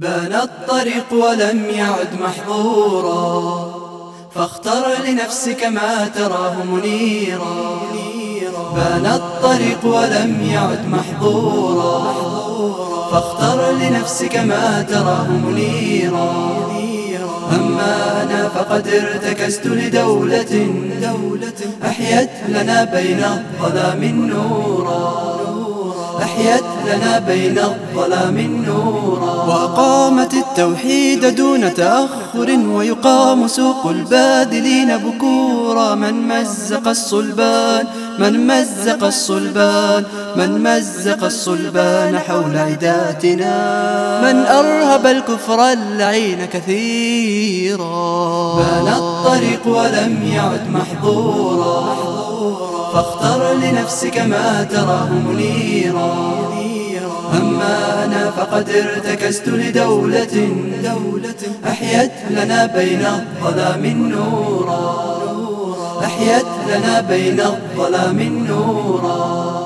بان الطريق ولم يعد محظورا فاختر لنفسك ما تراه منيرا. بان الطريق ولم يعد محظورا فاختر لنفسك ما تراه منيرا. أما أنا فقد ارتكست لدولة أحيت لنا بين الظلام نورا أحيت لنا بين الظلام نورا وأقامت التوحيد دون تأخر ويقام سوق البادلين بكورا. من مزق الصلبان من مزق الصلبان من مزق الصلبان حول عداتنا. من أرهب الكفر اللعين كثيرا. بان الطريق ولم يعد محظورا. فاختر لنفسك ما تراه منيرا أما أنا فقد ارتكست لدولة أحيت لنا بين الظلام نورا أحيت لنا بين الظلام نورا